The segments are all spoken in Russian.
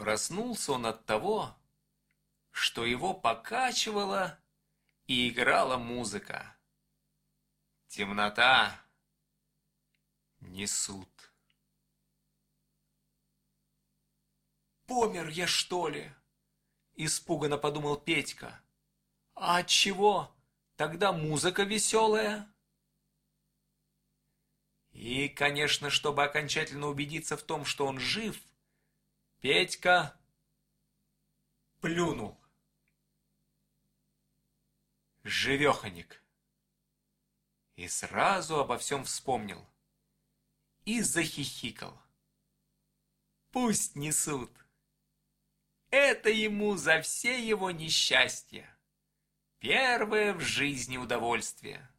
Проснулся он от того, что его покачивала и играла музыка. Темнота несут. «Помер я, что ли?» – испуганно подумал Петька. «А от чего? Тогда музыка веселая?» И, конечно, чтобы окончательно убедиться в том, что он жив, Петька плюнул. Живеханик. И сразу обо всем вспомнил. И захихикал. Пусть несут. Это ему за все его несчастья. Первое в жизни удовольствие.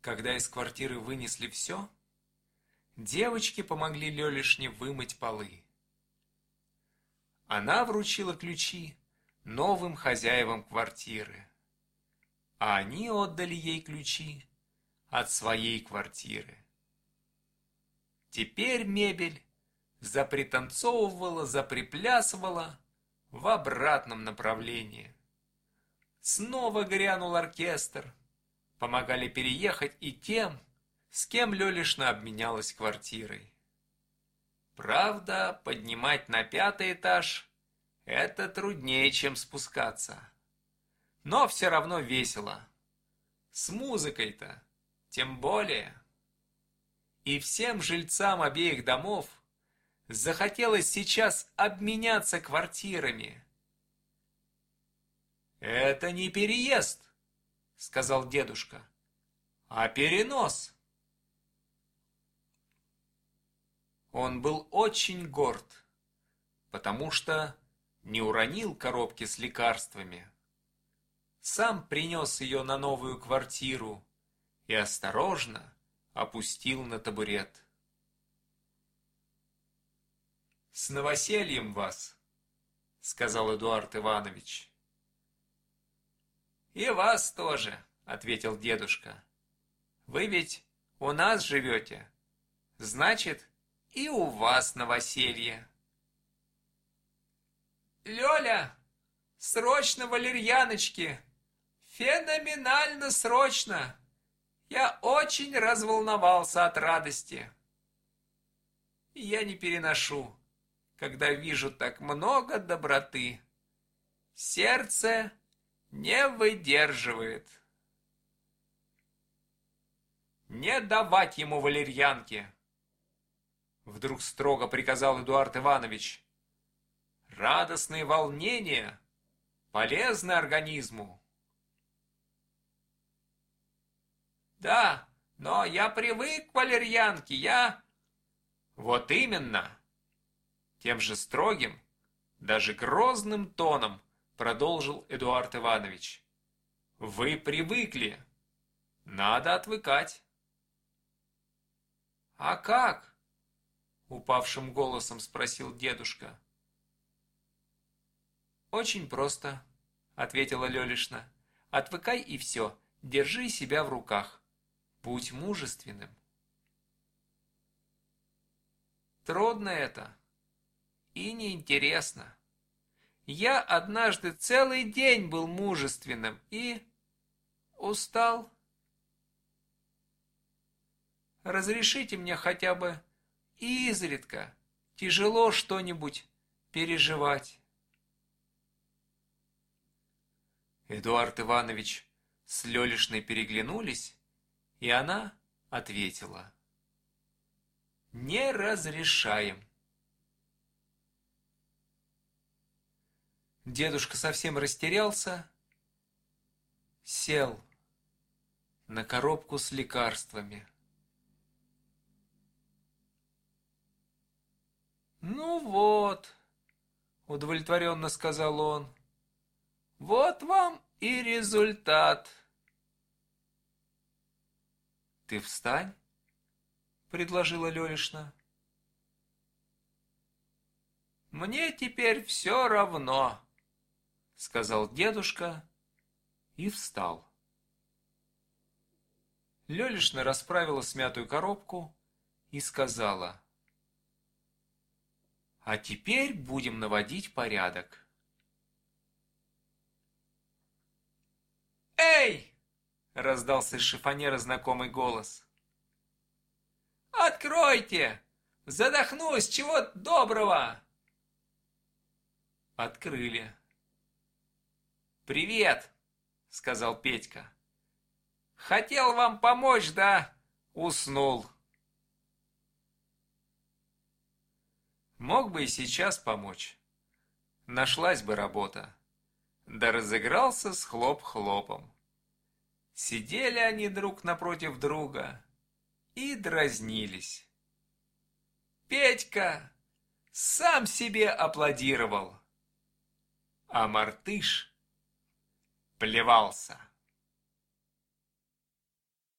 Когда из квартиры вынесли все, девочки помогли Лелишне вымыть полы. Она вручила ключи новым хозяевам квартиры, а они отдали ей ключи от своей квартиры. Теперь мебель запританцовывала, заприплясывала в обратном направлении. Снова грянул оркестр. Помогали переехать и тем, с кем Лёлишна обменялась квартирой. Правда, поднимать на пятый этаж – это труднее, чем спускаться. Но все равно весело. С музыкой-то тем более. И всем жильцам обеих домов – захотелось сейчас обменяться квартирами. «Это не переезд», — сказал дедушка, — «а перенос». Он был очень горд, потому что не уронил коробки с лекарствами. Сам принес ее на новую квартиру и осторожно опустил на табурет. «С новосельем вас!» — сказал Эдуард Иванович. «И вас тоже!» — ответил дедушка. «Вы ведь у нас живете. Значит, и у вас новоселье!» «Лёля, срочно валерьяночки! Феноменально срочно! Я очень разволновался от радости!» «Я не переношу!» когда вижу так много доброты. Сердце не выдерживает. Не давать ему валерьянки, вдруг строго приказал Эдуард Иванович. Радостные волнения полезны организму. Да, но я привык к валерьянке, я... Вот именно. Тем же строгим, даже грозным тоном продолжил Эдуард Иванович. Вы привыкли. Надо отвыкать. А как? Упавшим голосом спросил дедушка. Очень просто, ответила Лелишна. Отвыкай и все, держи себя в руках. Будь мужественным. Трудно это, и неинтересно. Я однажды целый день был мужественным и устал. Разрешите мне хотя бы изредка тяжело что-нибудь переживать. Эдуард Иванович с Лёлишной переглянулись, и она ответила. «Не разрешаем». Дедушка совсем растерялся, сел на коробку с лекарствами. «Ну вот», — удовлетворенно сказал он, — «вот вам и результат». «Ты встань», — предложила Лёлишна. «Мне теперь все равно», сказал дедушка и встал. Лёлишна расправила смятую коробку и сказала. А теперь будем наводить порядок. «Эй!» — раздался из шифонера знакомый голос. «Откройте! Задохнусь, чего доброго!» Открыли. «Привет!» — сказал Петька. «Хотел вам помочь, да уснул». Мог бы и сейчас помочь. Нашлась бы работа. Да разыгрался с хлоп-хлопом. Сидели они друг напротив друга и дразнились. Петька сам себе аплодировал, а Мартыш плевался.